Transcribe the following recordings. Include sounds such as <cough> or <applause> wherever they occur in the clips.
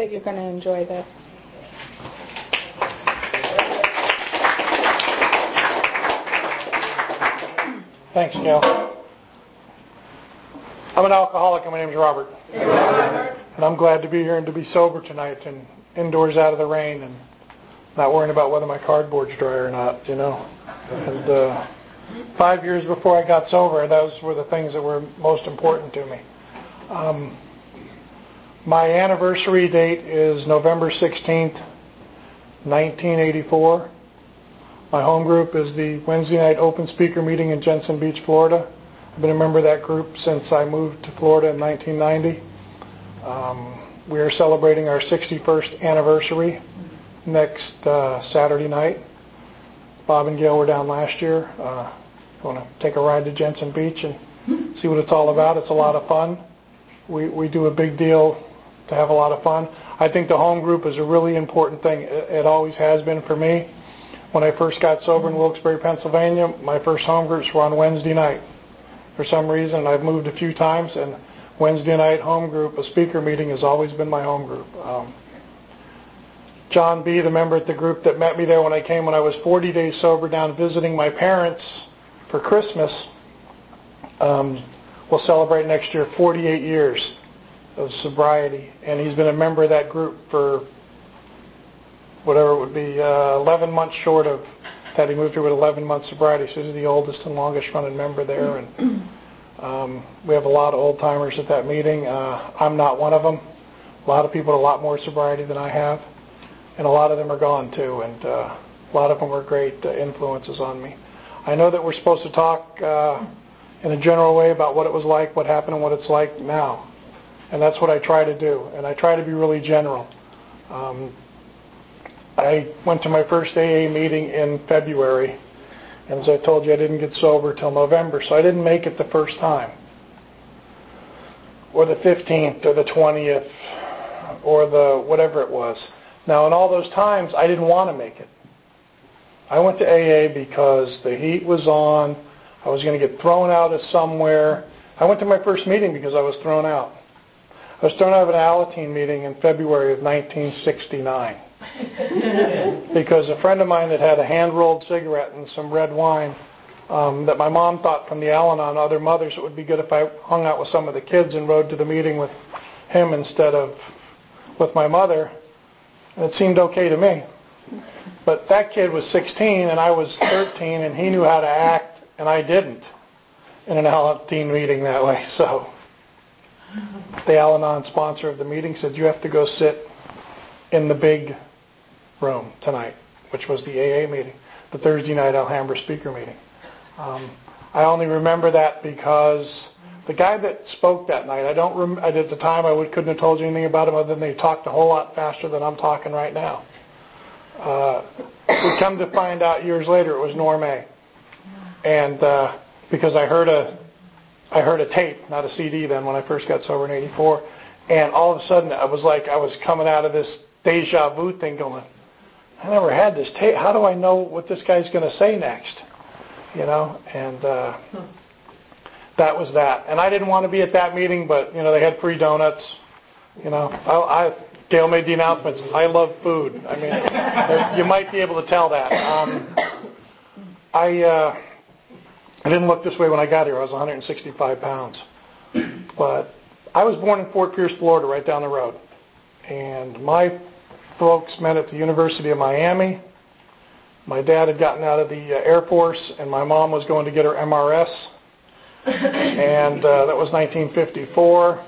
that you're going to enjoy this. Thanks, Gail. I'm an alcoholic, and my Robert. Hey, Robert. And I'm glad to be here and to be sober tonight and indoors out of the rain and not worrying about whether my cardboard's dry or not, you know. And uh, five years before I got sober, those were the things that were most important to me. Um, my anniversary date is November 16th, 1984. My home group is the Wednesday night open speaker meeting in Jensen Beach, Florida. I've been a member of that group since I moved to Florida in 1990. Um, we are celebrating our 61st anniversary next uh, Saturday night. Bob and Gail were down last year. Uh, want to take a ride to Jensen Beach and see what it's all about? It's a lot of fun. We we do a big deal to have a lot of fun. I think the home group is a really important thing. It, always has been for me. When I first got sober in Wilkes-Barre, Pennsylvania, my first home groups were on Wednesday night. For some reason, I've moved a few times, and Wednesday night home group, a speaker meeting, has always been my home group. Um, John B., the member at the group that met me there when I came when I was 40 days sober down visiting my parents for Christmas, um, will celebrate next year 48 years of sobriety. And he's been a member of that group for whatever it would be, uh, 11 months short of that. He moved here with 11 months sobriety, so he's the oldest and longest running member there. And um, we have a lot of old timers at that meeting. Uh, I'm not one of them. A lot of people with a lot more sobriety than I have, and a lot of them are gone too. And uh, a lot of them were great uh, influences on me. I know that we're supposed to talk uh, in a general way about what it was like, what happened, and what it's like now. And that's what I try to do. And I try to be really general. Um, I went to my first AA meeting in February, and as I told you, I didn't get sober till November, so I didn't make it the first time, or the 15th, or the 20th, or the whatever it was. Now, in all those times, I didn't want to make it. I went to AA because the heat was on. I was going to get thrown out of somewhere. I went to my first meeting because I was thrown out. I was thrown out of an Alateen meeting in February of 1969 <laughs> because a friend of mine had had a hand-rolled cigarette and some red wine um, that my mom thought from the Al-Anon other mothers it would be good if I hung out with some of the kids and rode to the meeting with him instead of with my mother. And it seemed okay to me. But that kid was 16 and I was 13 and he knew how to act and I didn't in an Alateen meeting that way. So the Al-Anon sponsor of the meeting said, you have to go sit in the big room tonight, which was the AA meeting, the Thursday night Alhambra speaker meeting. Um, I only remember that because the guy that spoke that night, I don't rem- at the time I would, couldn't have told you anything about him other than he talked a whole lot faster than I'm talking right now. Uh, we come to find out years later it was Norm A. And uh, because I heard a I heard a tape, not a CD then when I first got sober in 84. And all of a sudden, I was like, I was coming out of this deja vu thing going, I never had this tape. How do I know what this guy's going to say next? You know, and uh, that was that. And I didn't want to be at that meeting, but, you know, they had free donuts. You know, I, I Gail made the announcements. I love food. I mean, you might be able to tell that. Um, I, uh, I didn't look this way when I got here. I was 165 pounds. <clears throat> But I was born in Fort Pierce, Florida, right down the road. And my folks met at the University of Miami. My dad had gotten out of the uh, Air Force, and my mom was going to get her MRS. <laughs> and uh, that was 1954.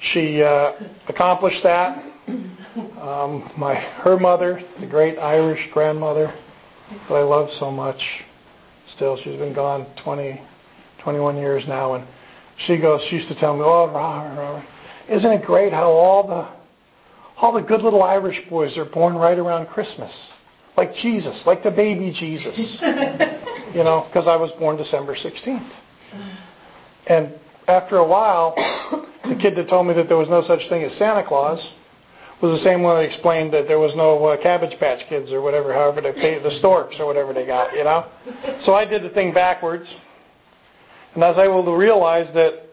She uh, accomplished that. Um, my her mother, the great Irish grandmother that I love so much, still she's been gone 20, 21 years now, and she goes. She used to tell me, "Oh, Robert, Robert, isn't it great how all the all the good little Irish boys are born right around Christmas, like Jesus, like the baby Jesus." <laughs> you know, because I was born December 16th, and after a while, the kid that told me that there was no such thing as Santa Claus was the same one that explained that there was no uh, Cabbage Patch Kids or whatever, however they pay the storks or whatever they got, you know. So I did the thing backwards, and I was able to realize that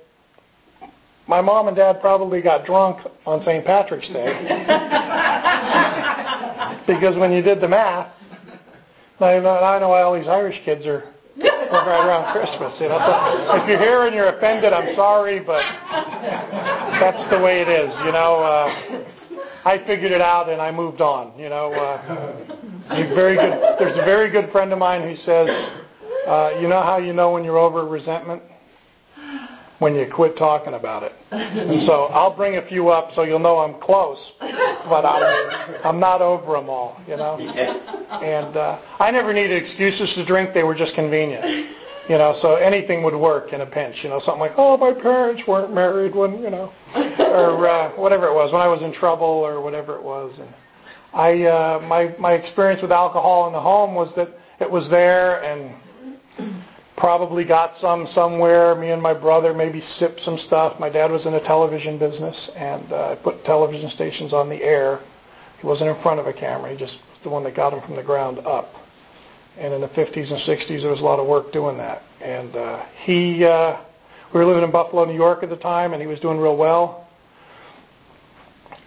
my mom and dad probably got drunk on St. Patrick's Day. <laughs> because when you did the math, now I know why all these Irish kids are right around Christmas. You know, so if you're here and you're offended, I'm sorry, but that's the way it is. You know, uh, I figured it out and I moved on. You know, uh, very good. There's a very good friend of mine who says, uh, you know how you know when you're over resentment when you quit talking about it. And so I'll bring a few up so you'll know I'm close, but I'm, I'm not over them all, you know. And uh, I never needed excuses to drink; they were just convenient, you know. So anything would work in a pinch, you know. Something like, "Oh, my parents weren't married when, you know," or uh, whatever it was when I was in trouble or whatever it was. And I, uh, my my experience with alcohol in the home was that it was there and probably got some somewhere. Me and my brother maybe sipped some stuff. My dad was in the television business and uh, put television stations on the air. He wasn't in front of a camera. He just was the one that got them from the ground up. And in the 50s and 60s, there was a lot of work doing that. And uh, he, uh, we were living in Buffalo, New York at the time, and he was doing real well.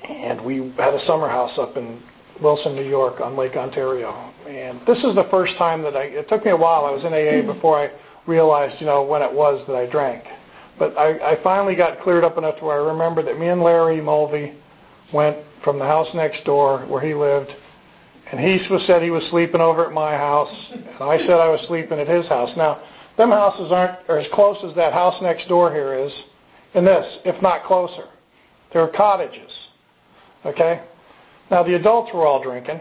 And we had a summer house up in Wilson, New York on Lake Ontario. And this is the first time that I, it took me a while. I was in AA hmm. before I realized, you know, when it was that I drank. But I, I finally got cleared up enough to where I remember that me and Larry Mulvey went from the house next door where he lived, and he was said he was sleeping over at my house, and I said I was sleeping at his house. Now, them houses aren't are as close as that house next door here is in this, if not closer. There are cottages. Okay? Now, the adults were all drinking,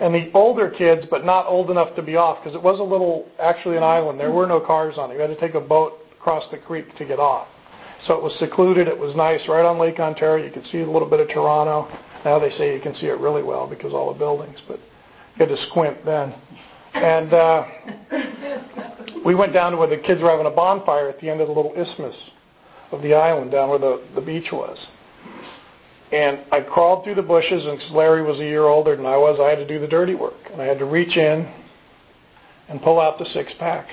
and the older kids, but not old enough to be off, because it was a little, actually an island. There were no cars on it. You had to take a boat across the creek to get off. So it was secluded. It was nice, right on Lake Ontario. You could see a little bit of Toronto. Now they say you can see it really well because all the buildings, but you had to squint then. And uh, we went down to where the kids were having a bonfire at the end of the little isthmus of the island, down where the, the beach was. And I crawled through the bushes, and because Larry was a year older than I was, I had to do the dirty work. And I had to reach in and pull out the six pack.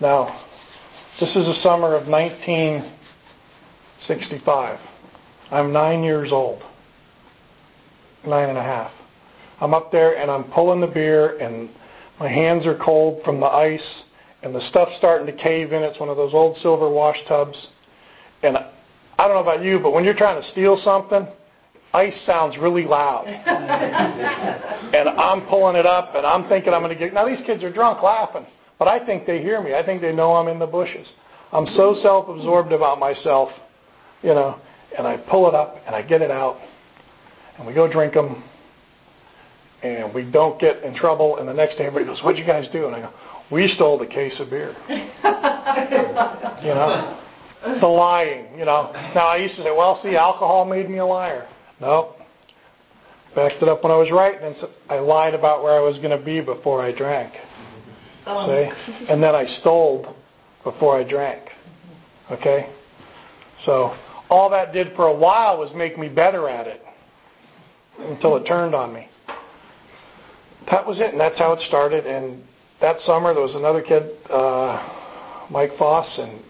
Now, this is the summer of 1965. I'm nine years old. Nine and a half. I'm up there and I'm pulling the beer, and my hands are cold from the ice, and the stuff's starting to cave in. It's one of those old silver wash tubs. And I don't know about you, but when you're trying to steal something, ice sounds really loud. <laughs> and I'm pulling it up and I'm thinking I'm going to get. Now, these kids are drunk laughing, but I think they hear me. I think they know I'm in the bushes. I'm so self absorbed about myself, you know, and I pull it up and I get it out and we go drink them and we don't get in trouble. And the next day everybody goes, What'd you guys do? And I go, We stole the case of beer. <laughs> you know? the lying, you know. Now I used to say, well, see, alcohol made me a liar. No. Backed it up when I was right, and I lied about where I was going to be before I drank. Oh. See? And then I stole before I drank. Okay? So all that did for a while was make me better at it until it turned on me. That was it, and that's how it started. And that summer, there was another kid, uh, Mike Foss, and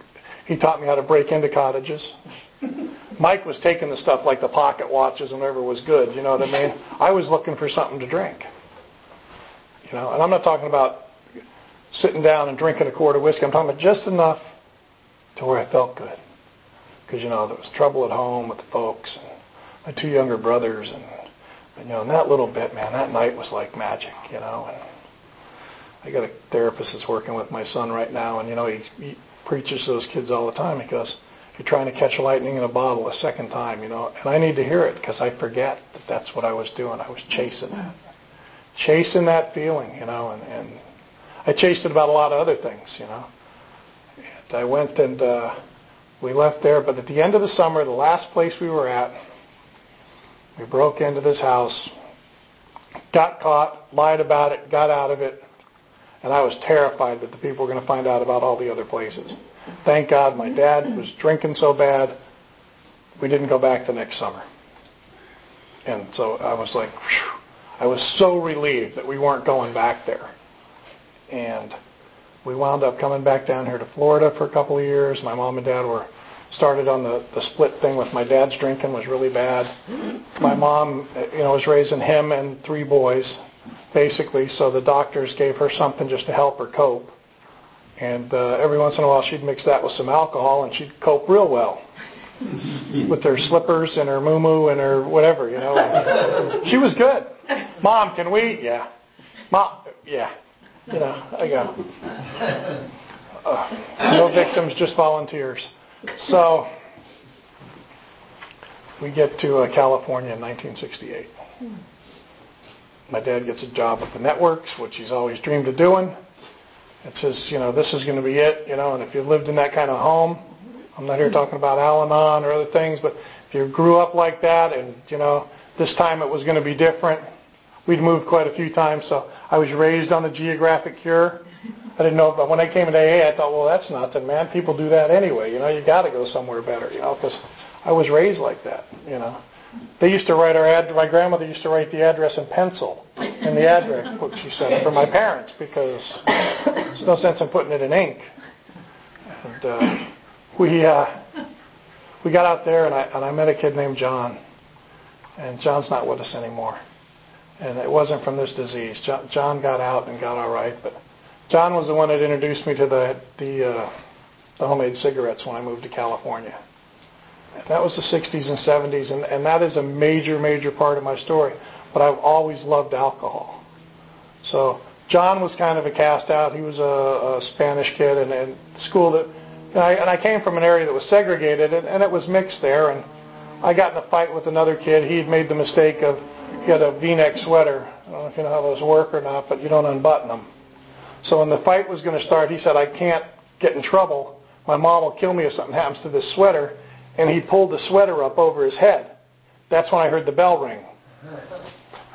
he taught me how to break into cottages. <laughs> Mike was taking the stuff like the pocket watches and whatever was good. You know what I mean? <laughs> I was looking for something to drink. You know, and I'm not talking about sitting down and drinking a quart of whiskey. I'm talking about just enough to where I felt good. Because you know there was trouble at home with the folks and my two younger brothers, and, and you know, in that little bit, man, that night was like magic. You know, and I got a therapist that's working with my son right now, and you know, he, he preaches to those kids all the time because you're trying to catch lightning in a bottle a second time, you know. And I need to hear it because I forget that that's what I was doing. I was chasing that, chasing that feeling, you know. And, and I chased it about a lot of other things, you know. And I went and uh, we left there. But at the end of the summer, the last place we were at, we broke into this house, got caught, lied about it, got out of it and I was terrified that the people were going to find out about all the other places. Thank God my dad was drinking so bad, we didn't go back the next summer. And so I was like, whew, I was so relieved that we weren't going back there. And we wound up coming back down here to Florida for a couple of years. My mom and dad were started on the, the split thing with my dad's drinking was really bad. My mom, you know, was raising him and three boys, basically, so the doctors gave her something just to help her cope. And uh, every once in a while she'd mix that with some alcohol and she'd cope real well. with her slippers and her moo and her whatever, you know. <laughs> she was good. Mom, can we? Yeah. Mom, yeah. You know, I go. <laughs> Uh, no victims, just volunteers. So we get to uh, California in 1968. My dad gets a job with the networks, which he's always dreamed of doing. It says, you know, this is going to be it, you know, and if you lived in that kind of home, I'm not here talking about Al-Anon or other things, but if you grew up like that and, you know, this time it was going to be different, we'd moved quite a few times, so I was raised on the geographic cure. I didn't know, but when I came into AA, I thought, well, that's nothing, man. People do that anyway. You know, you got to go somewhere better, you know, because I was raised like that, you know. They used to write our ad. My grandmother used to write the address in pencil in the address book. She said for my parents because there's no sense in putting it in ink. And uh, we uh, we got out there, and I and I met a kid named John, and John's not with us anymore. And it wasn't from this disease. John, John got out and got all right, but John was the one that introduced me to the the, uh, the homemade cigarettes when I moved to California. That was the 60s and 70s, and, and that is a major, major part of my story. But I've always loved alcohol. So John was kind of a cast out. He was a, a Spanish kid, and, and school that, and I, and I came from an area that was segregated, and, and it was mixed there. And I got in a fight with another kid. He had made the mistake of he had a V-neck sweater. I don't know if you know how those work or not, but you don't unbutton them. So when the fight was going to start, he said, "I can't get in trouble. My mom will kill me if something happens to this sweater." and he pulled the sweater up over his head. That's when I heard the bell ring.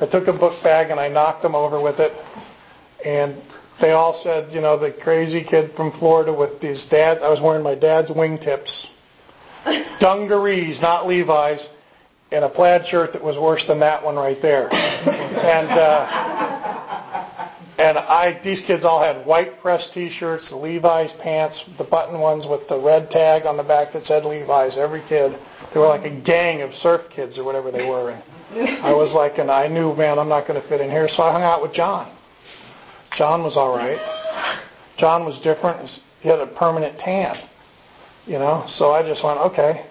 I took a book bag and I knocked him over with it, and they all said, you know, the crazy kid from Florida with his dad. I was wearing my dad's wingtips, <laughs> dungarees, not Levi's, and a plaid shirt that was worse than that one right there. and uh, and I, these kids all had white press T-shirts, Levi's pants, the button ones with the red tag on the back that said Levi's. Every kid, they were like a gang of surf kids or whatever they were. And I was like, and I knew, man, I'm not going to fit in here. So I hung out with John. John was all right. John was different. He had a permanent tan, you know. So I just went, okay.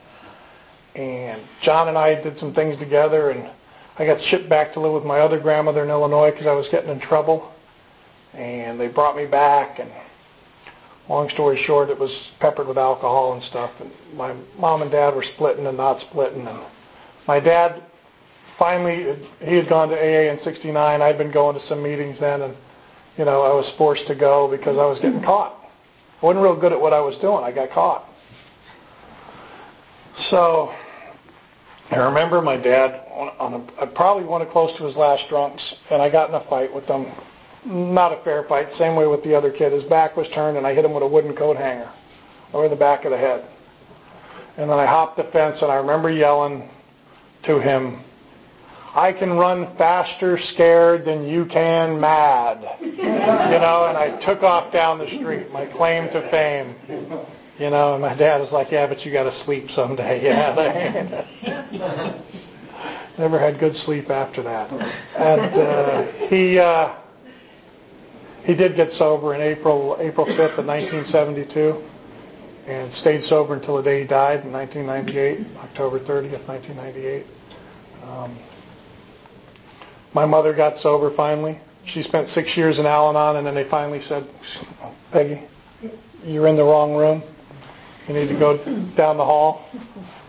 And John and I did some things together, and I got shipped back to live with my other grandmother in Illinois because I was getting in trouble and they brought me back and long story short it was peppered with alcohol and stuff and my mom and dad were splitting and not splitting and my dad finally he had gone to AA in 69 I'd been going to some meetings then and you know I was forced to go because I was getting caught. I wasn't real good at what I was doing. I got caught. So I remember my dad on a, probably one of close to his last drunks and I got in a fight with them not a fair fight. Same way with the other kid. His back was turned, and I hit him with a wooden coat hanger over the back of the head. And then I hopped the fence, and I remember yelling to him, I can run faster scared than you can mad. you know, and I took off down the street, my claim to fame. You know, and my dad was like, yeah, but you got to sleep someday. <laughs> Yeah. <laughs> Never had good sleep after that. And uh, he... Uh, he did get sober in April April 5th of 1972 and stayed sober until the day he died in 1998, October 30th, 1998. Um, my mother got sober finally. She spent six years in Al-Anon, and then they finally said, Peggy, you're in the wrong room. You need to go down the hall.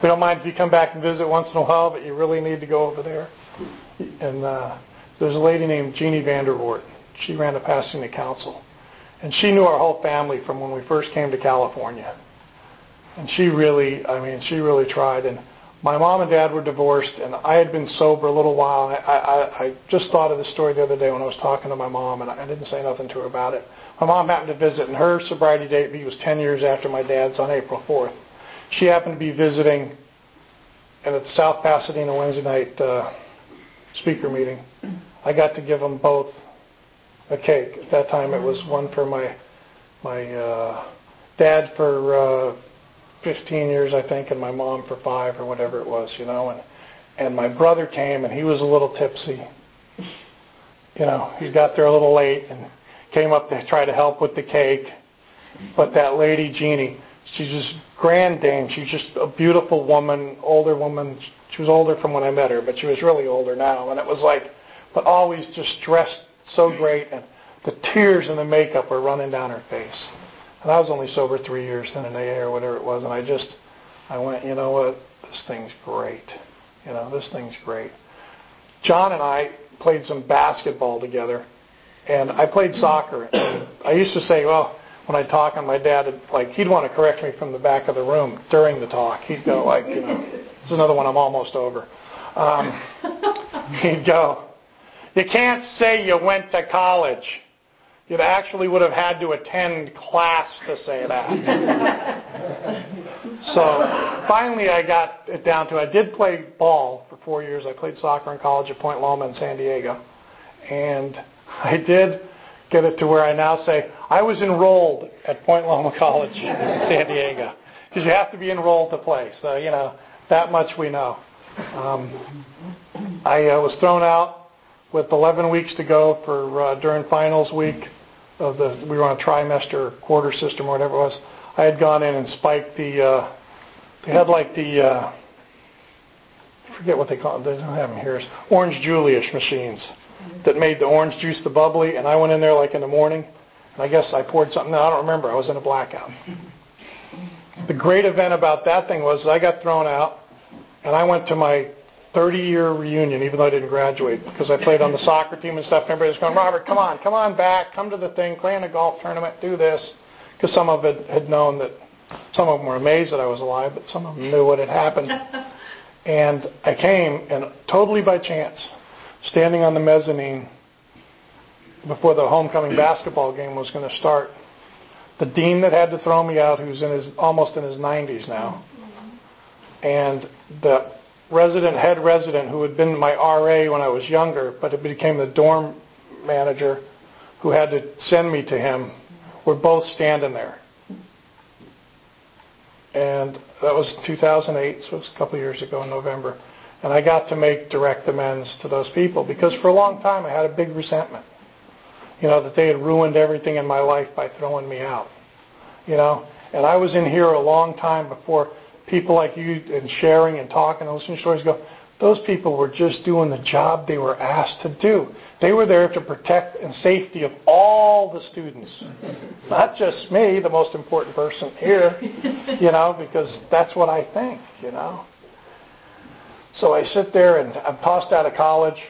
We don't mind if you come back and visit once in a while, but you really need to go over there. And uh, there's a lady named Jeannie Vandervoort she ran the Pasadena Council. And she knew our whole family from when we first came to California. And she really, I mean, she really tried. And my mom and dad were divorced, and I had been sober a little while. And I, I, I just thought of this story the other day when I was talking to my mom, and I didn't say nothing to her about it. My mom happened to visit, and her sobriety date was 10 years after my dad's on April 4th. She happened to be visiting and at the South Pasadena Wednesday night uh, speaker meeting. I got to give them both a cake. At that time, it was one for my my uh, dad for uh, 15 years, I think, and my mom for five or whatever it was, you know. And and my brother came, and he was a little tipsy. You know, he got there a little late and came up to try to help with the cake. But that lady, Jeannie, she's just grand dame. She's just a beautiful woman, older woman. She was older from when I met her, but she was really older now. And it was like, but always just dressed so great, and the tears and the makeup were running down her face. And I was only sober three years then in AA or whatever it was, and I just, I went, you know what, this thing's great. You know, this thing's great. John and I played some basketball together, and I played soccer. I used to say, well, when I talk, and my dad, would, like, he'd want to correct me from the back of the room during the talk. He'd go like, you know, this is another one I'm almost over. Um, <laughs> he'd go, you can't say you went to college. You actually would have had to attend class to say that. <laughs> so finally I got it down to I did play ball for four years. I played soccer in college at Point Loma in San Diego. And I did get it to where I now say I was enrolled at Point Loma College in San Diego. Because you have to be enrolled to play. So, you know, that much we know. Um, I uh, was thrown out with 11 weeks to go for uh, during finals week of the we were on a trimester quarter system or whatever it was. I had gone in and spiked the uh, they had like the uh, I forget what they call it. They don't have them here. It's orange Julius machines that made the orange juice the bubbly, and I went in there like in the morning, and I guess I poured something. No, I don't remember. I was in a blackout. The great event about that thing was I got thrown out, and I went to my 30-year reunion, even though I didn't graduate, because I played on the soccer team and stuff. And everybody was going, Robert, come on, come on back, come to the thing, play in a golf tournament, do this, because some of it had known that some of them were amazed that I was alive, but some of them knew what had happened. <laughs> And I came, and totally by chance, standing on the mezzanine before the homecoming basketball game was going to start, the dean that had to throw me out, who's in his almost in his 90s now, mm-hmm. and the resident, head resident, who had been my RA when I was younger, but it became the dorm manager who had to send me to him, were both standing there. And that was 2008, so it was a couple years ago in November. And I got to make direct amends to those people because for a long time I had a big resentment. You know, that they had ruined everything in my life by throwing me out. You know, and I was in here a long time before people like you and sharing and talking and listening to stories go, those people were just doing the job they were asked to do. They were there to protect and safety of all the students, not just me, the most important person here, you know, because that's what I think, you know. So I sit there and I'm tossed out of college.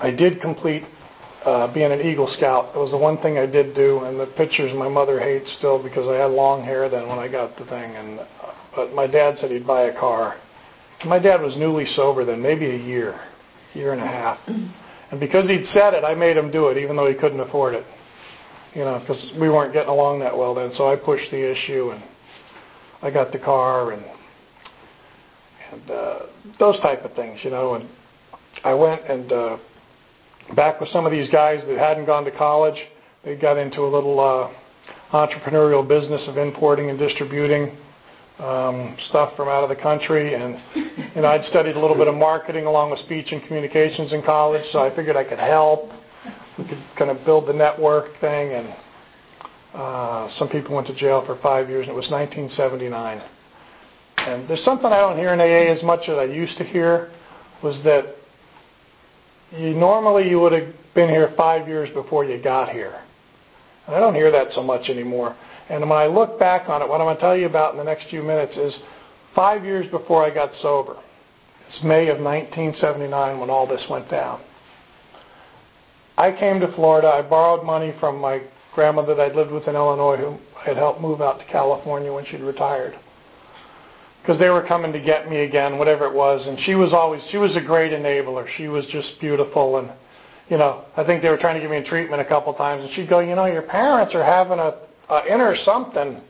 I did complete uh, being an Eagle Scout. It was the one thing I did do, and the pictures my mother hates still because I had long hair then when I got the thing, and but my dad said he'd buy a car. My dad was newly sober then, maybe a year, year and a half. And because he'd said it, I made him do it, even though he couldn't afford it. You know, because we weren't getting along that well then. So I pushed the issue, and I got the car, and and uh, those type of things, you know. And I went and uh, back with some of these guys that hadn't gone to college. They got into a little uh, entrepreneurial business of importing and distributing um, stuff from out of the country, and you know I'd studied a little bit of marketing along with speech and communications in college, so I figured I could help. We could kind of build the network thing, and uh, some people went to jail for five years, and it was 1979. And there's something I don't hear in AA as much as I used to hear, was that you normally you would have been here five years before you got here. And I don't hear that so much anymore. And when I look back on it, what I'm going to tell you about in the next few minutes is five years before I got sober. It's May of 1979 when all this went down. I came to Florida. I borrowed money from my grandmother that I'd lived with in Illinois who I had helped move out to California when she'd retired. Because they were coming to get me again, whatever it was. And she was always, she was a great enabler. She was just beautiful. And, you know, I think they were trying to give me a treatment a couple times. And she'd go, you know, your parents are having a uh, enter something,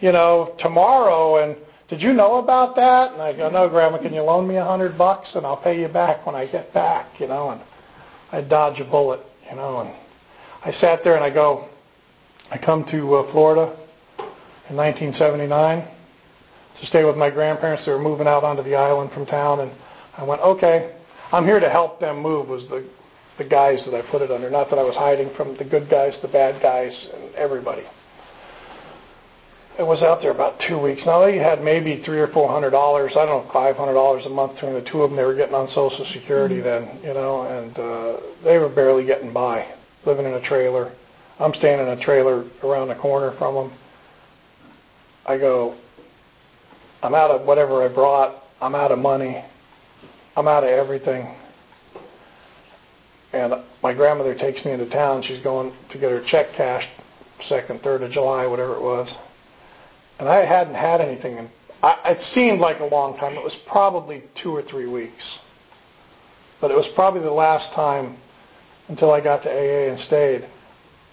you know, tomorrow. And did you know about that? And I go, no, Grandma, can you loan me a hundred bucks and I'll pay you back when I get back, you know? And I dodge a bullet, you know. And I sat there and I go, I come to uh, Florida in 1979. to stay with my grandparents. They were moving out onto the island from town, and I went, okay, I'm here to help them move. Was the the guys that I put it under. Not that I was hiding from the good guys, the bad guys, and everybody. I was out there about two weeks. Now they had maybe three or four hundred dollars. I don't know, five hundred dollars a month between the two of them. They were getting on Social Security then, you know, and uh, they were barely getting by, living in a trailer. I'm staying in a trailer around the corner from them. I go, I'm out of whatever I brought. I'm out of money. I'm out of everything. And my grandmother takes me into town. She's going to get her check cashed, second, third of July, whatever it was. And I hadn't had anything. And it seemed like a long time. It was probably two or three weeks. But it was probably the last time until I got to AA and stayed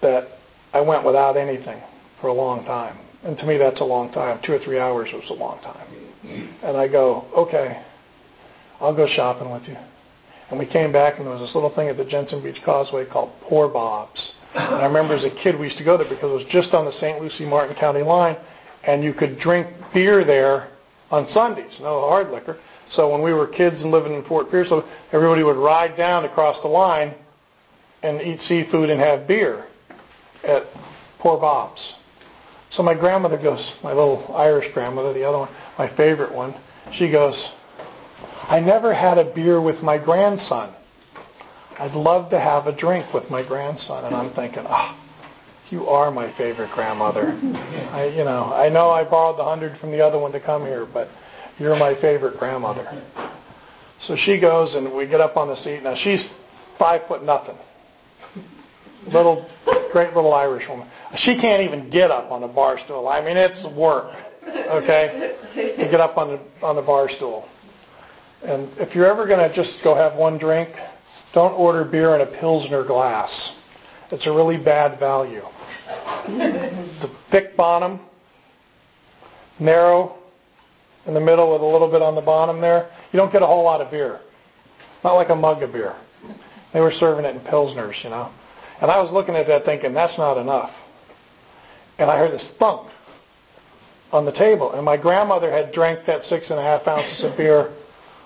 that I went without anything for a long time. And to me, that's a long time. Two or three hours was a long time. And I go, okay, I'll go shopping with you. And we came back, and there was this little thing at the Jensen Beach Causeway called Poor Bob's. And I remember as a kid, we used to go there because it was just on the St. Lucie Martin County line, and you could drink beer there on Sundays, no hard liquor. So when we were kids and living in Fort Pierce, everybody would ride down across the line and eat seafood and have beer at Poor Bob's. So my grandmother goes, my little Irish grandmother, the other one, my favorite one, she goes, I never had a beer with my grandson. I'd love to have a drink with my grandson. And I'm thinking, ah, oh, you are my favorite grandmother. I, you know, I know I borrowed the hundred from the other one to come here, but you're my favorite grandmother. So she goes and we get up on the seat. Now she's five foot nothing. Little, great little Irish woman. She can't even get up on a bar stool. I mean, it's work, okay, to get up on the on the bar stool. And if you're ever going to just go have one drink, don't order beer in a Pilsner glass. It's a really bad value. <laughs> the thick bottom, narrow in the middle with a little bit on the bottom there, you don't get a whole lot of beer. Not like a mug of beer. They were serving it in Pilsners, you know. And I was looking at that thinking, that's not enough. And I heard this thunk on the table. And my grandmother had drank that six and a half ounces of beer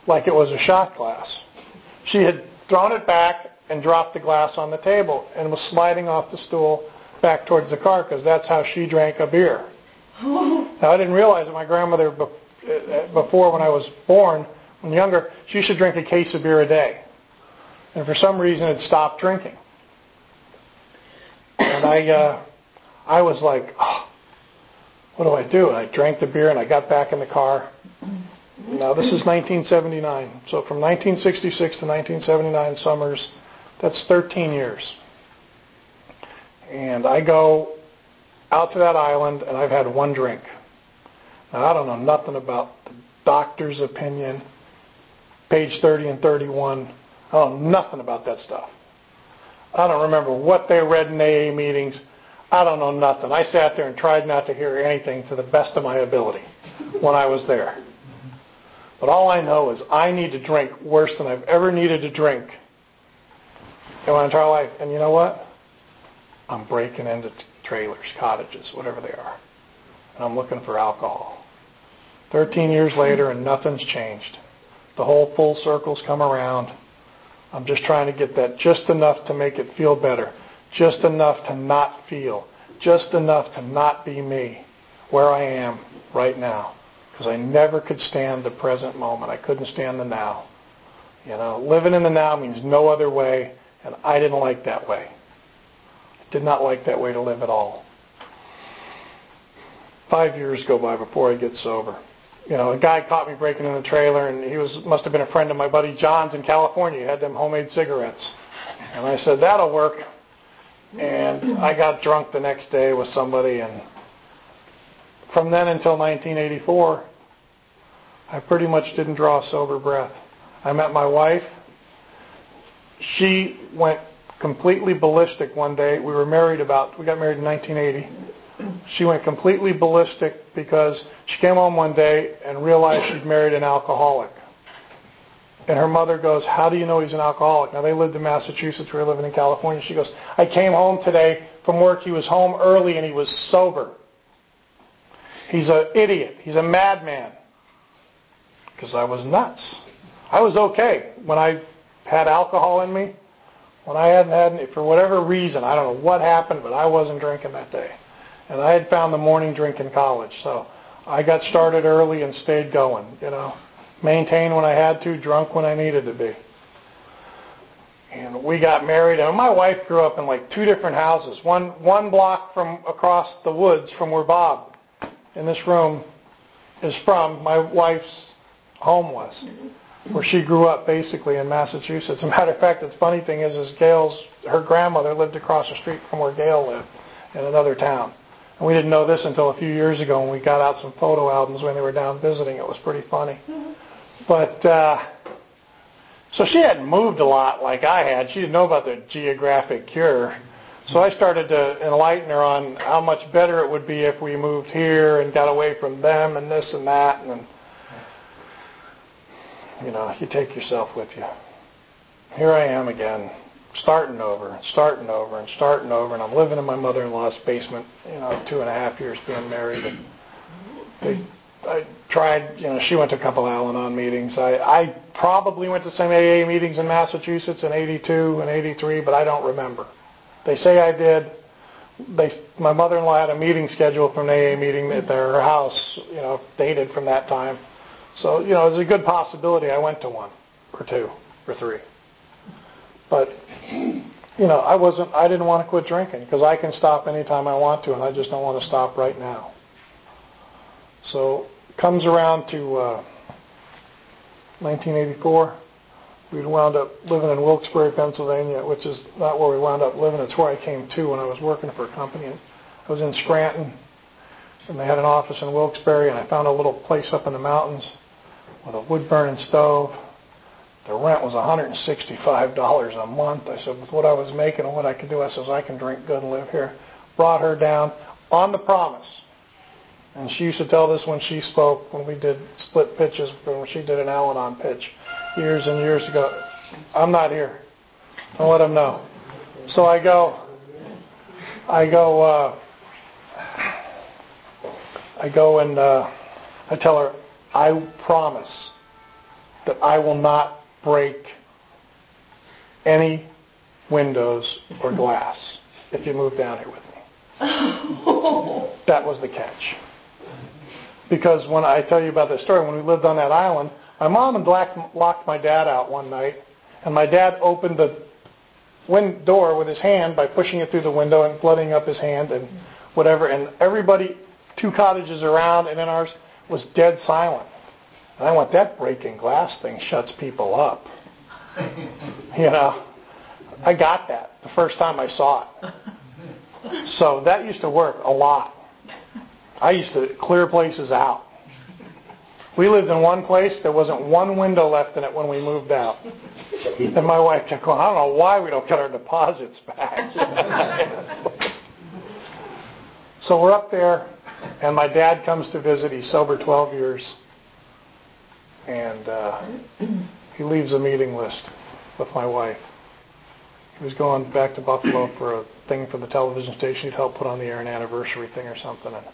like it was a shot glass. She had thrown it back and dropped the glass on the table and was sliding off the stool back towards the car because that's how she drank a beer. <laughs> now I didn't realize that my grandmother, before when I was born, when younger, she to drink a case of beer a day, and for some reason had stopped drinking. And I, uh, I was like, oh, what do I do? And I drank the beer and I got back in the car now, this is 1979. So from 1966 to 1979 summers, that's 13 years. And I go out to that island, and I've had one drink. Now, I don't know nothing about the doctor's opinion, page 30 and 31. I don't know nothing about that stuff. I don't remember what they read in AA meetings. I don't know nothing. I sat there and tried not to hear anything to the best of my ability when I was there. But all I know is I need to drink worse than I've ever needed to drink in my entire life. And you know what? I'm breaking into trailers, cottages, whatever they are. And I'm looking for alcohol. 13 years later and nothing's changed. The whole full circle's come around. I'm just trying to get that just enough to make it feel better. Just enough to not feel. Just enough to not be me where I am right now because I never could stand the present moment. I couldn't stand the now. You know, living in the now means no other way, and I didn't like that way. Did not like that way to live at all. Five years go by before I get sober. You know, a guy caught me breaking in the trailer, and he was must have been a friend of my buddy John's in California. He had them homemade cigarettes, and I said that'll work. And I got drunk the next day with somebody, and from then until 1984, I pretty much didn't draw a sober breath. I met my wife. She went completely ballistic one day. We were married about, we got married in 1980. She went completely ballistic because she came home one day and realized she'd married an alcoholic. And her mother goes, How do you know he's an alcoholic? Now, they lived in Massachusetts. We were living in California. She goes, I came home today from work. He was home early and he was sober. He's an idiot. He's a madman. Because I was nuts. I was okay when I had alcohol in me. When I hadn't had any, for whatever reason, I don't know what happened, but I wasn't drinking that day. And I had found the morning drink in college. So I got started early and stayed going, you know. Maintained when I had to, drunk when I needed to be. And we got married, and my wife grew up in like two different houses. One one block from across the woods from where Bob in this room is from. My wife's home was, mm-hmm. Where she grew up basically in Massachusetts. As a matter of fact, the funny thing is, is Gail's her grandmother lived across the street from where Gail lived in another town. And we didn't know this until a few years ago when we got out some photo albums when they were down visiting. It was pretty funny. But uh, so she hadn't moved a lot like I had. She didn't know about the geographic cure. So I started to enlighten her on how much better it would be if we moved here and got away from them and this and that. And you know, you take yourself with you. Here I am again, starting over, and starting over, and starting over, and I'm living in my mother-in-law's basement. You know, two and a half years being married. And they, I tried. You know, she went to a couple Al-Anon meetings. I, I probably went to some AA meetings in Massachusetts in '82 and '83, but I don't remember. They say I did. They, my mother-in-law had a meeting scheduled for an AA meeting at their house, you know, dated from that time. So, you know, there's a good possibility I went to one or two or three. But, you know, I wasn't, I didn't want to quit drinking because I can stop anytime I want to and I just don't want to stop right now. So, comes around to uh, 1984. We wound up living in Wilkes-Barre, Pennsylvania, which is not where we wound up living. It's where I came to when I was working for a company. I was in Scranton, and they had an office in Wilkes-Barre, and I found a little place up in the mountains with a wood-burning stove. The rent was $165 a month. I said, with what I was making and what I could do, I said, I can drink good and live here. Brought her down on the promise. And she used to tell this when she spoke, when we did split pitches, when she did an Al-Anon pitch years and years ago. I'm not here. Don't let them know. So I go, I go, uh, I go and uh, I tell her, I promise that I will not break any windows or glass if you move down here with me. <laughs> that was the catch. Because when I tell you about that story, when we lived on that island, my mom and black locked my dad out one night, and my dad opened the wind door with his hand by pushing it through the window and flooding up his hand and whatever, and everybody, two cottages around and then ours, was dead silent. And I went, that breaking glass thing shuts people up. <laughs> you know, I got that the first time I saw it. So that used to work a lot. I used to clear places out. We lived in one place, there wasn't one window left in it when we moved out. And my wife kept going, I don't know why we don't get our deposits back. <laughs> so we're up there, and my dad comes to visit. He's sober 12 years. And uh, he leaves a meeting list with my wife. He was going back to Buffalo for a thing for the television station. He'd help put on the air an anniversary thing or something. And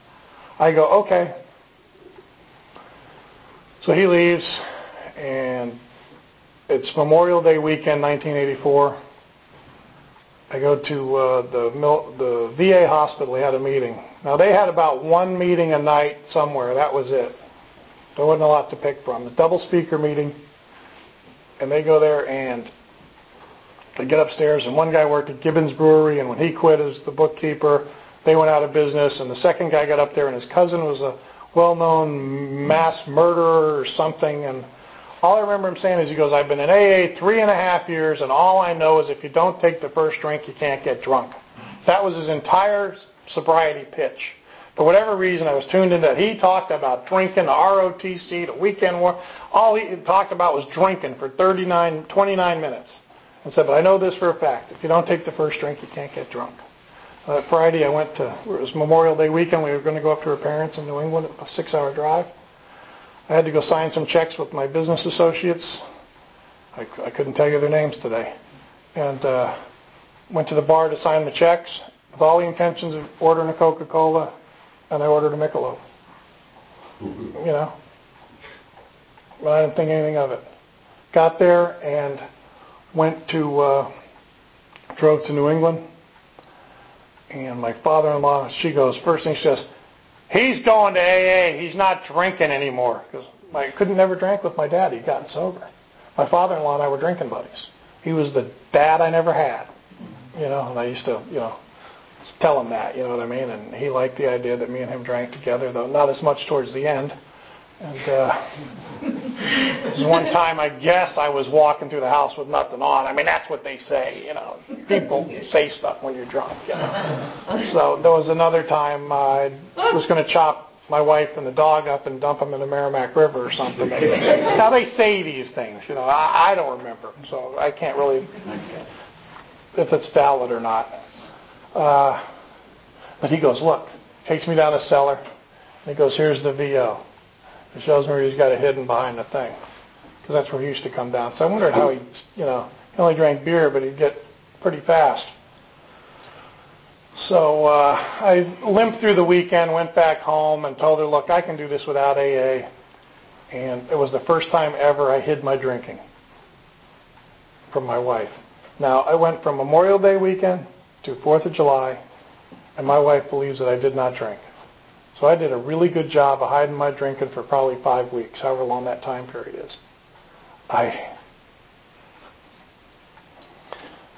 I go, okay. So he leaves, and it's Memorial Day weekend, 1984. I go to uh, the the VA hospital. They had a meeting. Now they had about one meeting a night somewhere. That was it. There wasn't a lot to pick from. The double speaker meeting, and they go there and they get upstairs. And one guy worked at Gibbons Brewery, and when he quit as the bookkeeper, they went out of business. And the second guy got up there, and his cousin was a well-known mass murderer or something. And all I remember him saying is, he goes, "I've been in AA three and a half years, and all I know is if you don't take the first drink, you can't get drunk." That was his entire sobriety pitch. For whatever reason, I was tuned into that. He talked about drinking, the ROTC, the weekend war. All he talked about was drinking for 39, 29 minutes. And said, but I know this for a fact. If you don't take the first drink, you can't get drunk. Uh, Friday, I went to, it was Memorial Day weekend. We were going to go up to her parents in New England, a six-hour drive. I had to go sign some checks with my business associates. I, I couldn't tell you their names today. And uh, went to the bar to sign the checks with all the intentions of ordering a Coca-Cola, and I ordered a Michelob. you know. But I didn't think anything of it. Got there and went to, uh, drove to New England. And my father-in-law, she goes, first thing she says, he's going to AA. He's not drinking anymore. Because I couldn't never drink with my dad. He'd gotten sober. My father-in-law and I were drinking buddies. He was the dad I never had. You know, and I used to, you know, tell him that, you know what I mean? And he liked the idea that me and him drank together, though not as much towards the end. And uh, <laughs> there was one time, I guess, I was walking through the house with nothing on. I mean, that's what they say, you know. People say stuff when you're drunk, you know. So there was another time I was going to chop my wife and the dog up and dump them in the Merrimack River or something. <laughs> now they say these things, you know. I, I don't remember, so I can't really if it's valid or not. Uh, but he goes, look, takes me down the cellar, and he goes, here's the VO. Shows me where he's got it hidden behind the thing, because that's where he used to come down. So I wondered how he, you know, he only drank beer, but he'd get pretty fast. So uh, I limped through the weekend, went back home, and told her, look, I can do this without AA. And it was the first time ever I hid my drinking from my wife. Now, I went from Memorial Day weekend to 4th of July, and my wife believes that I did not drink. So I did a really good job of hiding my drinking for probably five weeks, however long that time period is. I,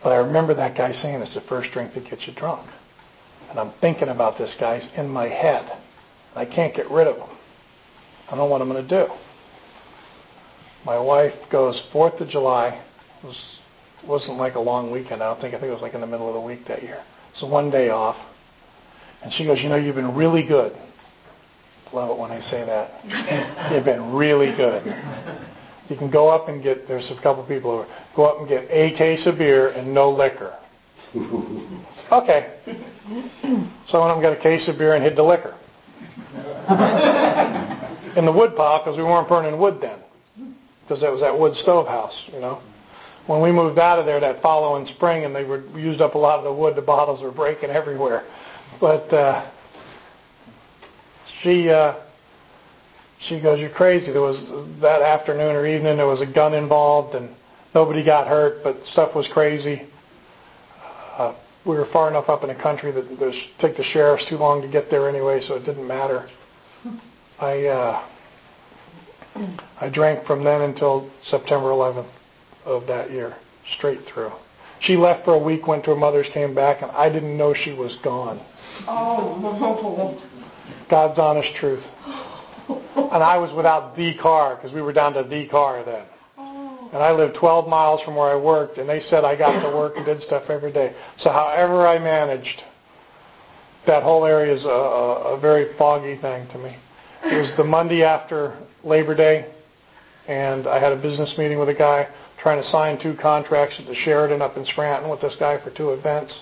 but I remember that guy saying it's the first drink that gets you drunk. And I'm thinking about this guy in my head. I can't get rid of him. I don't know what I'm going to do. My wife goes, 4th of July, was, wasn't like a long weekend, I don't think. I think it was like in the middle of the week that year. So one day off. And she goes, you know, you've been really good. Love it when I say that. <laughs> you've been really good. You can go up and get, there's a couple people over, go up and get a case of beer and no liquor. <laughs> Okay. So I went up and got a case of beer and hid the liquor. <laughs> in the wood pile because we weren't burning wood then. Because that was that wood stove house, you know. When we moved out of there that following spring and they were used up a lot of the wood, the bottles were breaking everywhere. But uh, she uh, she goes, "You're crazy." There was that afternoon or evening there was a gun involved and nobody got hurt, but stuff was crazy. Uh, we were far enough up in the country that it take the sheriffs too long to get there anyway, so it didn't matter. <laughs> I uh, I drank from then until September 11th of that year, straight through. She left for a week, went to her mother's, came back, and I didn't know she was gone. Oh, God's honest truth. And I was without the car because we were down to the car then. Oh. And I lived 12 miles from where I worked, and they said I got to work and did stuff every day. So however I managed, that whole area is a, a, a very foggy thing to me. It was the Monday after Labor Day, and I had a business meeting with a guy trying to sign two contracts at the Sheraton up in Scranton with this guy for two events.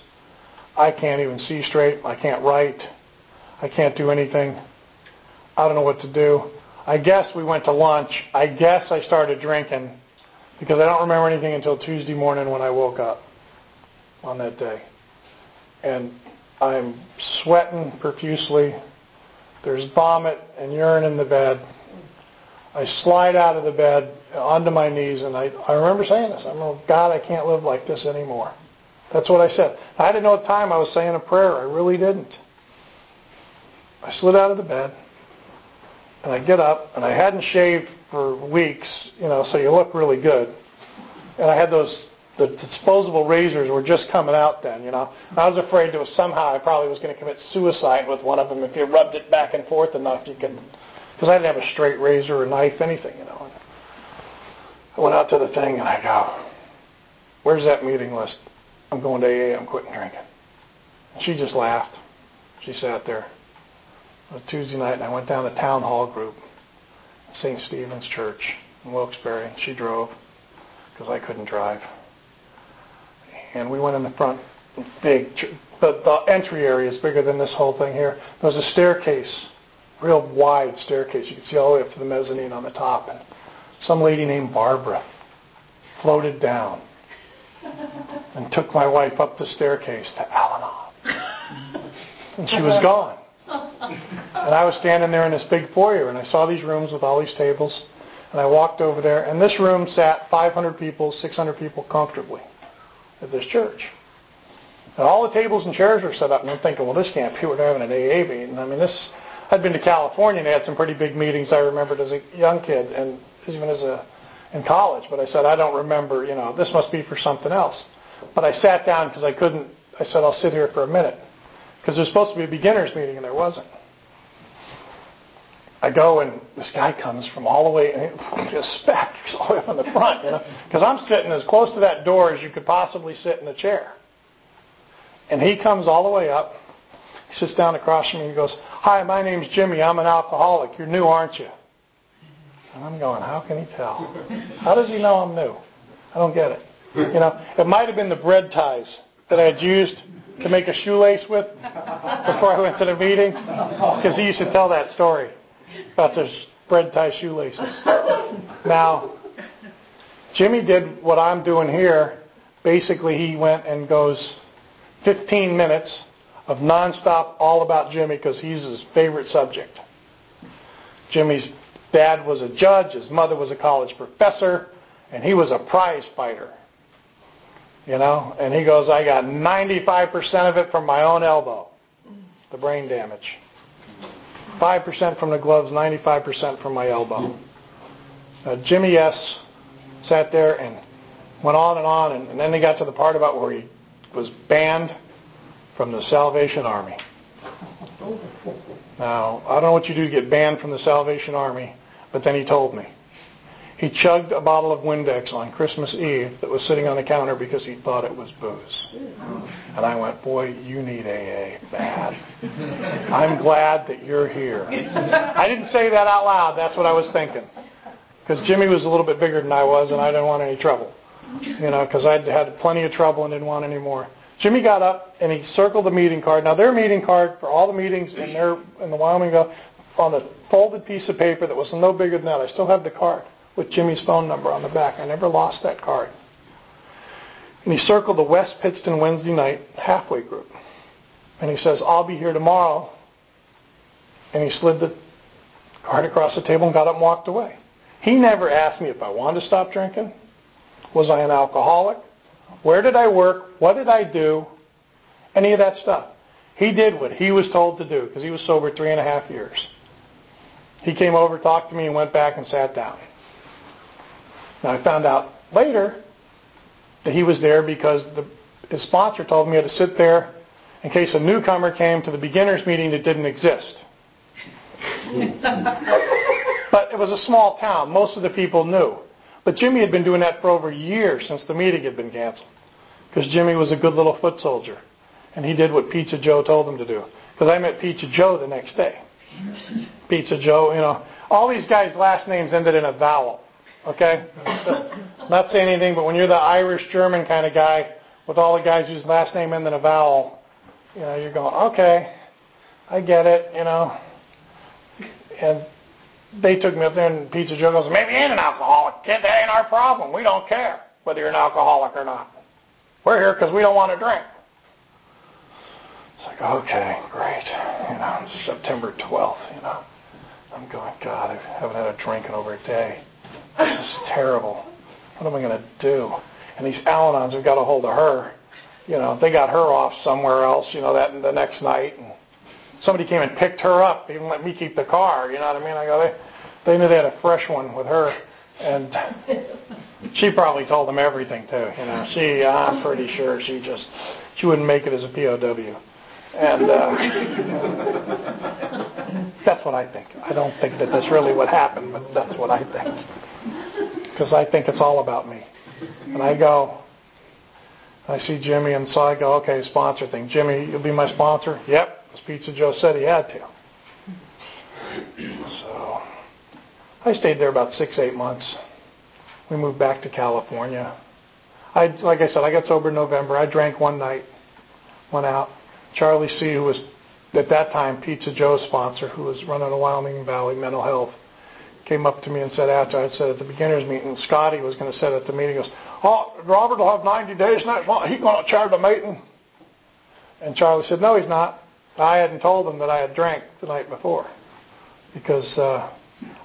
I can't even see straight. I can't write. I can't do anything. I don't know what to do. I guess we went to lunch. I guess I started drinking because I don't remember anything until Tuesday morning when I woke up on that day. And I'm sweating profusely. There's vomit and urine in the bed. I slide out of the bed onto my knees, and I, I remember saying this. I'm like, God, I can't live like this anymore. That's what I said. I didn't know at the time I was saying a prayer. I really didn't. I slid out of the bed, and I get up, and I hadn't shaved for weeks, you know, so you look really good. And I had those, the disposable razors were just coming out then, you know. I was afraid that somehow I probably was going to commit suicide with one of them if you rubbed it back and forth enough. You could, because I didn't have a straight razor or knife, anything, you know. I went out to the thing and I go, "Where's that meeting list? I'm going to AA. I'm quitting drinking." And she just laughed. She sat there. It was Tuesday night, and I went down to town hall group, St. Stephen's Church in Wilkes-Barre. She drove because I couldn't drive, and we went in the front. Big, the, the entry area is bigger than this whole thing here. There was a staircase, real wide staircase. You could see all the way up to the mezzanine on the top, and some lady named Barbara floated down and took my wife up the staircase to Al-Anon. And she was gone. And I was standing there in this big foyer, and I saw these rooms with all these tables, and I walked over there, and this room sat 500 people, 600 people comfortably at this church. And all the tables and chairs were set up, and I'm thinking, well, this can't be they're having an AA meeting. I mean, this, I'd been to California, and had some pretty big meetings I remembered as a young kid, and even as a, in college, but I said, I don't remember, you know, this must be for something else. But I sat down because I couldn't, I said, I'll sit here for a minute. Because there's supposed to be a beginner's meeting, and there wasn't. I go and this guy comes from all the way, and <laughs> just specks all the way up in the front, you know, because I'm sitting as close to that door as you could possibly sit in a chair. And he comes all the way up. He sits down across from me and goes, "Hi, my name's Jimmy. I'm an alcoholic. You're new, aren't you?" And I'm going, "How can he tell? How does he know I'm new? I don't get it." You know, it might have been the bread ties that I had used to make a shoelace with before I went to the meeting, because he used to tell that story about those bread tie shoelaces. Now, Jimmy did what I'm doing here. Basically, he went and goes 15 minutes of nonstop all about Jimmy because he's his favorite subject. Jimmy's dad was a judge, his mother was a college professor, and he was a prize fighter. You know, and he goes, I got 95% of it from my own elbow, the brain damage. 5% from the gloves, 95% from my elbow. Uh, Jimmy S. sat there and went on and on, and, and then they got to the part about where he was banned from the Salvation Army. Now, I don't know what you do to get banned from the Salvation Army, but then he told me. He chugged a bottle of Windex on Christmas Eve that was sitting on the counter because he thought it was booze. And I went, boy, you need AA bad. I'm glad that you're here. I didn't say that out loud. That's what I was thinking. Because Jimmy was a little bit bigger than I was, and I didn't want any trouble. You know, because I'd had plenty of trouble and didn't want any more. Jimmy got up and he circled the meeting card. Now their meeting card for all the meetings in their in the Wyoming uh, on a folded piece of paper that was no bigger than that. I still have the card with Jimmy's phone number on the back. I never lost that card. And he circled the West Pittston Wednesday night halfway group. And he says, I'll be here tomorrow. And he slid the card across the table and got up and walked away. He never asked me if I wanted to stop drinking. Was I an alcoholic? Where did I work? What did I do? Any of that stuff. He did what he was told to do because he was sober three and a half years. He came over, talked to me, and went back and sat down. Now I found out later that he was there because the, his sponsor told me he had to sit there in case a newcomer came to the beginners meeting that didn't exist. <laughs> but it was a small town. Most of the people knew. But Jimmy had been doing that for over a year since the meeting had been canceled. Because Jimmy was a good little foot soldier. And he did what Pizza Joe told him to do. Because I met Pizza Joe the next day. Pizza Joe, you know. All these guys' last names ended in a vowel. Okay? So, <laughs> not saying anything, but when you're the Irish German kind of guy with all the guys whose last name ended in a vowel, you know, you're going, okay, I get it, you know. And they took me up there and Pizza Joe goes, maybe you ain't an alcoholic, kid. That ain't our problem. We don't care whether you're an alcoholic or not. We're here because we don't want to drink. It's like, okay, great. You know, September 12th, you know. I'm going, God, I haven't had a drink in over a day. This is terrible. What am I going to do? And these Al-Anons have got a hold of her. You know, they got her off somewhere else, you know, that the next night. And somebody came and picked her up. even let me keep the car. You know what I mean? I go, they, they knew they had a fresh one with her. And <laughs> she probably told them everything too. You know, she, I'm pretty sure she just, she wouldn't make it as a POW. And uh, <laughs> that's what I think. I don't think that that's really what happened, but that's what I think. Because I think it's all about me. And I go, I see Jimmy, and so I go, okay, sponsor thing. Jimmy, you'll be my sponsor? Yep. As Pizza Joe said he had to. So I stayed there about six, eight months. We moved back to California. I, like I said, I got sober in November. I drank one night, went out. Charlie C., who was at that time Pizza Joe's sponsor, who was running a Wyoming Valley Mental Health, came up to me and said after I said at the beginners meeting, Scotty was going to sit at the meeting, He goes, oh, Robert will have 90 days next month. He's going to chair the meeting. And Charlie said, no, he's not. I hadn't told him that I had drank the night before because uh,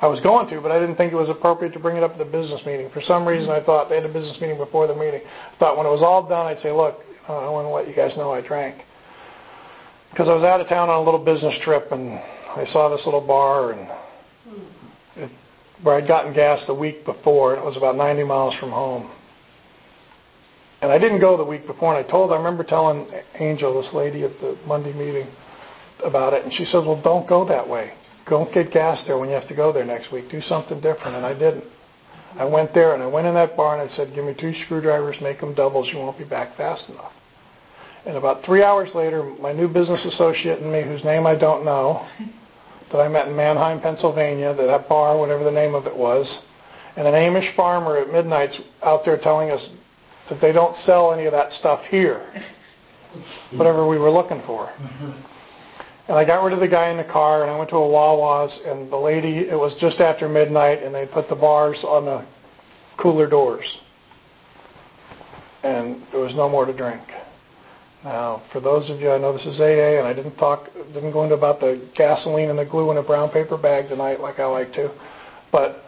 I was going to, but I didn't think it was appropriate to bring it up at the business meeting. For some reason, I thought they had a business meeting before the meeting. I thought when it was all done, I'd say, look, uh, I want to let you guys know I drank. Because I was out of town on a little business trip, and I saw this little bar, and it, where I'd gotten gas the week before, and it was about 90 miles from home. And I didn't go the week before, and I told, I remember telling Angel, this lady at the Monday meeting, about it, and she said, well, don't go that way. Don't get gas there when you have to go there next week. Do something different, and I didn't. I went there, and I went in that bar, and I said, give me two screwdrivers, make them doubles, you won't be back fast enough. And about three hours later, my new business associate and me, whose name I don't know, that I met in Manheim, Pennsylvania, that, that bar, whatever the name of it was, and an Amish farmer at midnight's out there telling us that they don't sell any of that stuff here, whatever we were looking for. Mm-hmm. And I got rid of the guy in the car, and I went to a Wawa's, and the lady, it was just after midnight, and they put the bars on the cooler doors. And there was no more to drink. Now, for those of you, I know this is AA, and I didn't talk, didn't go into about the gasoline and the glue in a brown paper bag tonight like I like to, but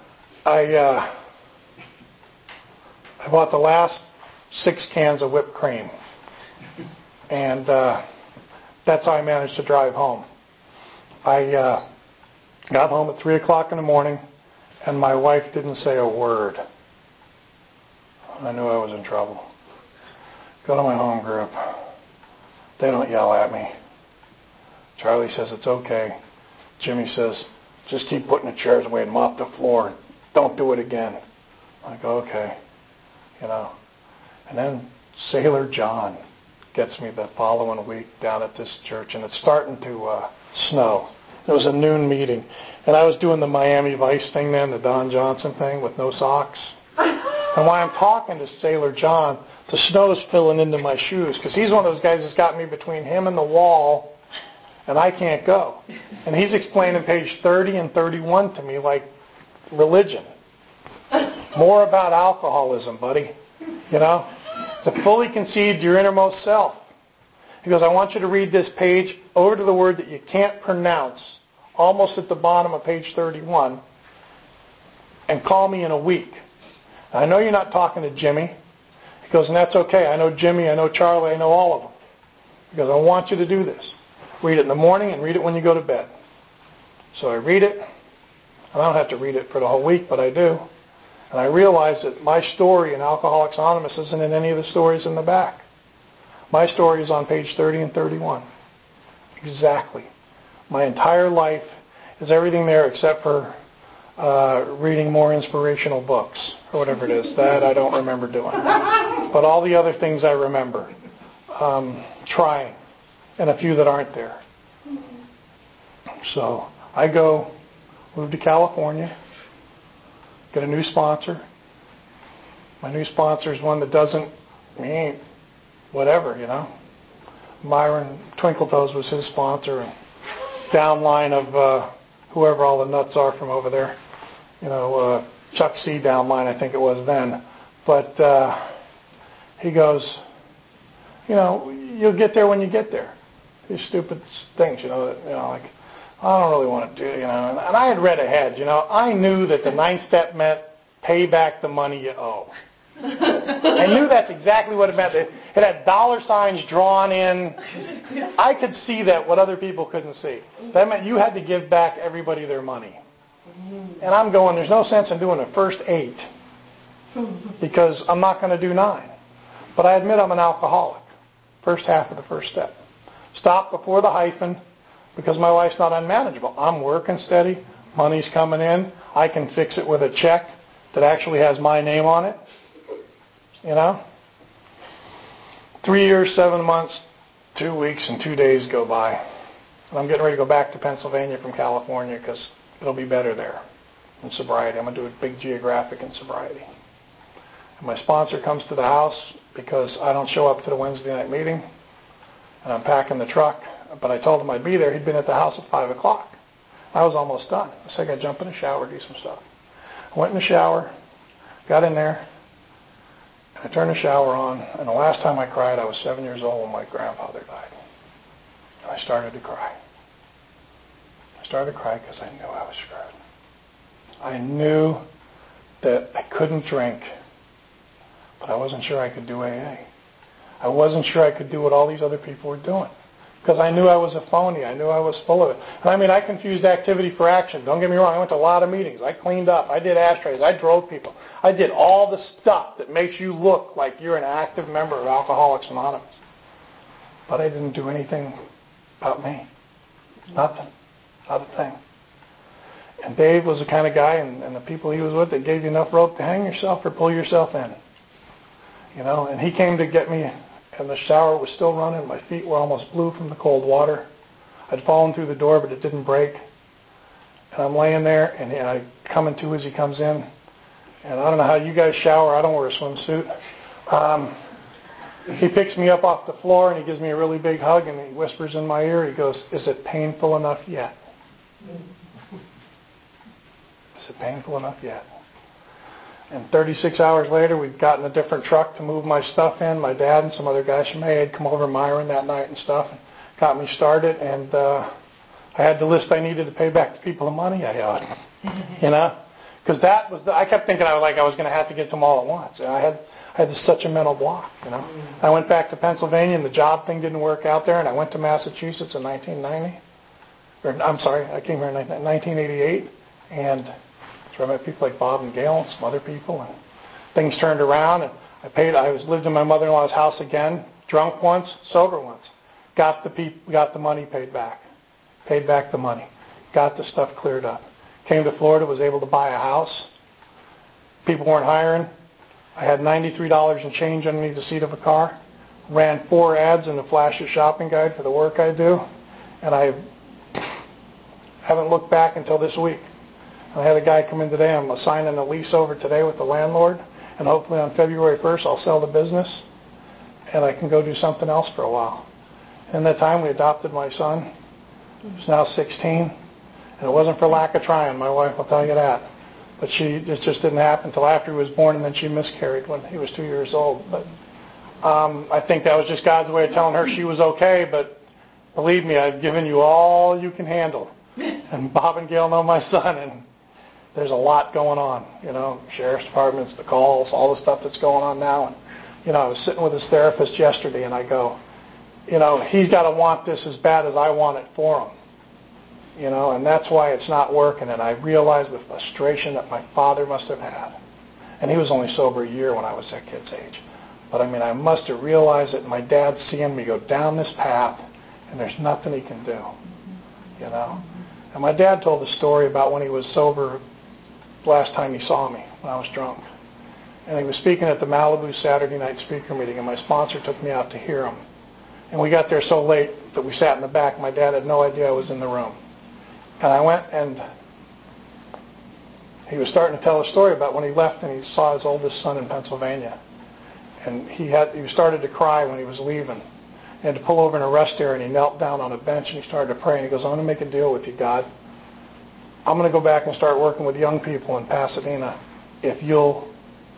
I, uh, I bought the last six cans of whipped cream, and uh, that's how I managed to drive home. I uh, got home at three o'clock in the morning, and my wife didn't say a word. I knew I was in trouble. Go to my home group. They don't yell at me. Charlie says it's okay. Jimmy says, just keep putting the chairs away and mop the floor. Don't do it again. I go, okay. You know. And then Sailor John gets me the following week down at this church, and it's starting to uh, snow. It was a noon meeting, and I was doing the Miami Vice thing then, the Don Johnson thing with no socks. <laughs> And while I'm talking to Sailor John, the snow's filling into my shoes because he's one of those guys that's got me between him and the wall, and I can't go. And he's explaining page 30 and 31 to me like religion. <laughs> More about alcoholism, buddy. You know? To fully concede your innermost self. He goes, I want you to read this page over to the word that you can't pronounce, almost at the bottom of page 31, and call me in a week. I know you're not talking to Jimmy. He goes, and that's okay. I know Jimmy, I know Charlie, I know all of them. He goes, I want you to do this. Read it in the morning and read it when you go to bed. So I read it. I don't have to read it for the whole week, but I do. And I realized that my story in Alcoholics Anonymous isn't in any of the stories in the back. My story is on page 30 and 31. Exactly. My entire life is everything there except for uh, reading more inspirational books or whatever it is. <laughs> That I don't remember doing. But all the other things I remember. Um, trying. And a few that aren't there. So I go, move to California, get a new sponsor. My new sponsor is one that doesn't, he ain't whatever, you know. Myron Twinkletoes was his sponsor, and downline of uh, whoever all the nuts are from over there. You know, uh, Chuck C. downline, I think it was then. But uh, he goes, you know, you'll get there when you get there. These stupid things, you know, that, you know, like I don't really want to do, you know. And, I had read ahead, you know. I knew that the ninth step meant pay back the money you owe. I knew that's exactly what it meant. It had dollar signs drawn in. I could see that what other people couldn't see. That meant you had to give back everybody their money. And I'm going, there's no sense in doing the first eight because I'm not going to do nine. But I admit I'm an alcoholic. First half of the first step. Stop before the hyphen because my life's not unmanageable. I'm working steady. Money's coming in. I can fix it with a check that actually has my name on it. You know? Three years, seven months, two weeks, and two days go by. And I'm getting ready to go back to Pennsylvania from California because it'll be better there in sobriety. I'm going to do a big geographic in sobriety. And my sponsor comes to the house because I don't show up to the Wednesday night meeting. And I'm packing the truck. But I told him I'd be there. He'd been at the house at 5 o'clock. I was almost done. I said, I got to jump in the shower, do some stuff. I went in the shower, got in there, and I turned the shower on, and the last time I cried, I was seven years old when my grandfather died. And I started to cry. I started to cry because I knew I was screwed. I knew that I couldn't drink, but I wasn't sure I could do AA. I wasn't sure I could do what all these other people were doing because I knew I was a phony. I knew I was full of it. And I mean, I confused activity for action. Don't get me wrong. I went to a lot of meetings. I cleaned up. I did ashtrays. I drove people. I did all the stuff that makes you look like you're an active member of Alcoholics Anonymous. But I didn't do anything about me. Nothing. Not a thing. And Dave was the kind of guy, and, and the people he was with, that gave you enough rope to hang yourself or pull yourself in. You know, and he came to get me and the shower was still running. My feet were almost blue from the cold water. I'd fallen through the door, but it didn't break. And I'm laying there, and, and I come into as he comes in. And I don't know how you guys shower. I don't wear a swimsuit. Um, he picks me up off the floor, and he gives me a really big hug, and he whispers in my ear. He goes, "Is it painful enough yet? Is it painful enough yet?" And 36 hours later, we'd gotten a different truck to move my stuff in. My dad and some other guys from AA had come over Myron that night and stuff, and got me started. And uh, I had the list I needed to pay back the people the money I owed. you know, because that was the, I kept thinking I was like I was going to have to get them all at once. And I had I had such a mental block. You know, I went back to Pennsylvania, and the job thing didn't work out there, and I went to Massachusetts in 1990. Or I'm sorry, I came here in 1988, and so I met people like Bob and Gail and some other people, and things turned around. And I paid. I was lived in my mother-in-law's house again, drunk once, sober once. Got the peop, got the money paid back, paid back the money, got the stuff cleared up. Came to Florida, was able to buy a house. People weren't hiring. I had $93 in change underneath the seat of a car. Ran four ads in the Flashes shopping guide for the work I do, and I haven't looked back until this week. I had a guy come in today. I'm signing a lease over today with the landlord, and hopefully on February 1st I'll sell the business, and I can go do something else for a while. In that time, we adopted my son, who's now 16, and it wasn't for lack of trying. My wife will tell you that, but she it just didn't happen until after he was born, and then she miscarried when he was two years old. But um, I think that was just God's way of telling her she was okay. But believe me, I've given you all you can handle. <laughs> And Bob and Gail know my son, and there's a lot going on, you know, sheriff's departments, the calls, all the stuff that's going on now. And, you know, I was sitting with his therapist yesterday and I go, you know, he's got to want this as bad as I want it for him. You know, and that's why it's not working. And I realized the frustration that my father must have had. And he was only sober a year when I was that kid's age. But I mean, I must have realized that my dad's seeing me go down this path and there's nothing he can do. You know? And my dad told a story about when he was sober last time he saw me when I was drunk. And he was speaking at the Malibu Saturday night speaker meeting, and my sponsor took me out to hear him. And we got there so late that we sat in the back. My dad had no idea I was in the room. And I went and he was starting to tell a story about when he left and he saw his oldest son in Pennsylvania. And he had he started to cry when he was leaving. He had to pull over in a rest area and he knelt down on a bench and he started to pray and he goes, I'm going to make a deal with you, God. I'm going to go back and start working with young people in Pasadena if you'll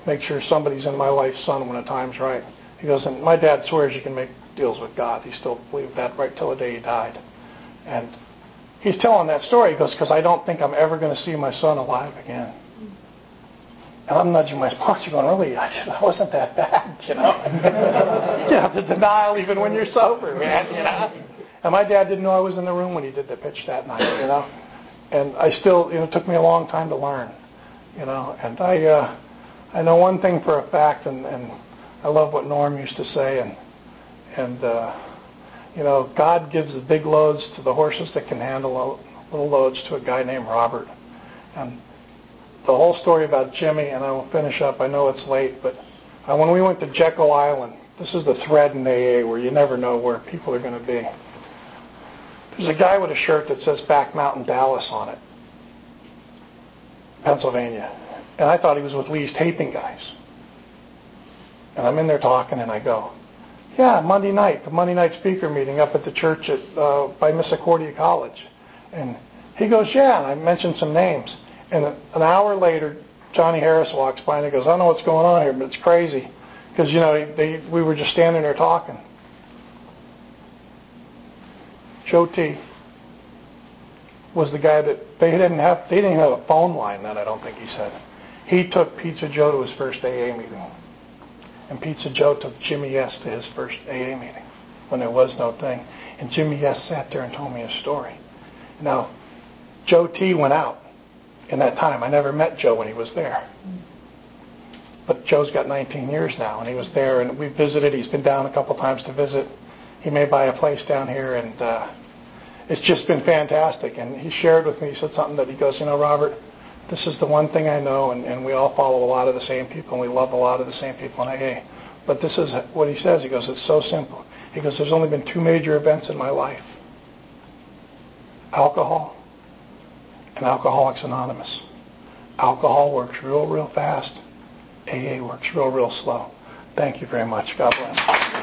make sure somebody's in my life's son when the time's right. He goes, and my dad swears you can make deals with God. He still believed that right till the day he died. And he's telling that story. He goes, because I don't think I'm ever going to see my son alive again. And I'm nudging my <laughs> sponsor going, really, I wasn't that bad, you know. <laughs> you know, the denial even when you're sober, man, you know. And my dad didn't know I was in the room when he did the pitch that night, you know and I still, you know, it took me a long time to learn, you know. And I, uh, I know one thing for a fact, and, and I love what Norm used to say, and and uh, you know, God gives the big loads to the horses that can handle little loads to a guy named Robert. And the whole story about Jimmy, and I will finish up. I know it's late, but uh, when we went to Jekyll Island, this is the thread in AA where you never know where people are going to be. There's a guy with a shirt that says Back Mountain Dallas on it, Pennsylvania. And I thought he was with Lee's taping guys. And I'm in there talking, and I go, yeah, Monday night, the Monday night speaker meeting up at the church at uh, by Misericordia College. And he goes, yeah, and I mentioned some names. And an hour later, Johnny Harris walks by and he goes, I don't know what's going on here, but it's crazy. Because, you know, they, we were just standing there talking. Joe T. was the guy that they didn't have. They didn't have a phone line then. I don't think he said. He took Pizza Joe to his first AA meeting, and Pizza Joe took Jimmy S. to his first AA meeting when there was no thing. And Jimmy S. sat there and told me a story. Now, Joe T. went out in that time. I never met Joe when he was there. But Joe's got 19 years now, and he was there, and we visited. He's been down a couple times to visit. He may buy a place down here, and uh, it's just been fantastic. And he shared with me, he said something that he goes, you know, Robert, this is the one thing I know, and, and we all follow a lot of the same people, and we love a lot of the same people in AA. But this is what he says. He goes, it's so simple. He goes, there's only been two major events in my life. Alcohol and Alcoholics Anonymous. Alcohol works real, real fast. AA works real, real slow. Thank you very much. God bless.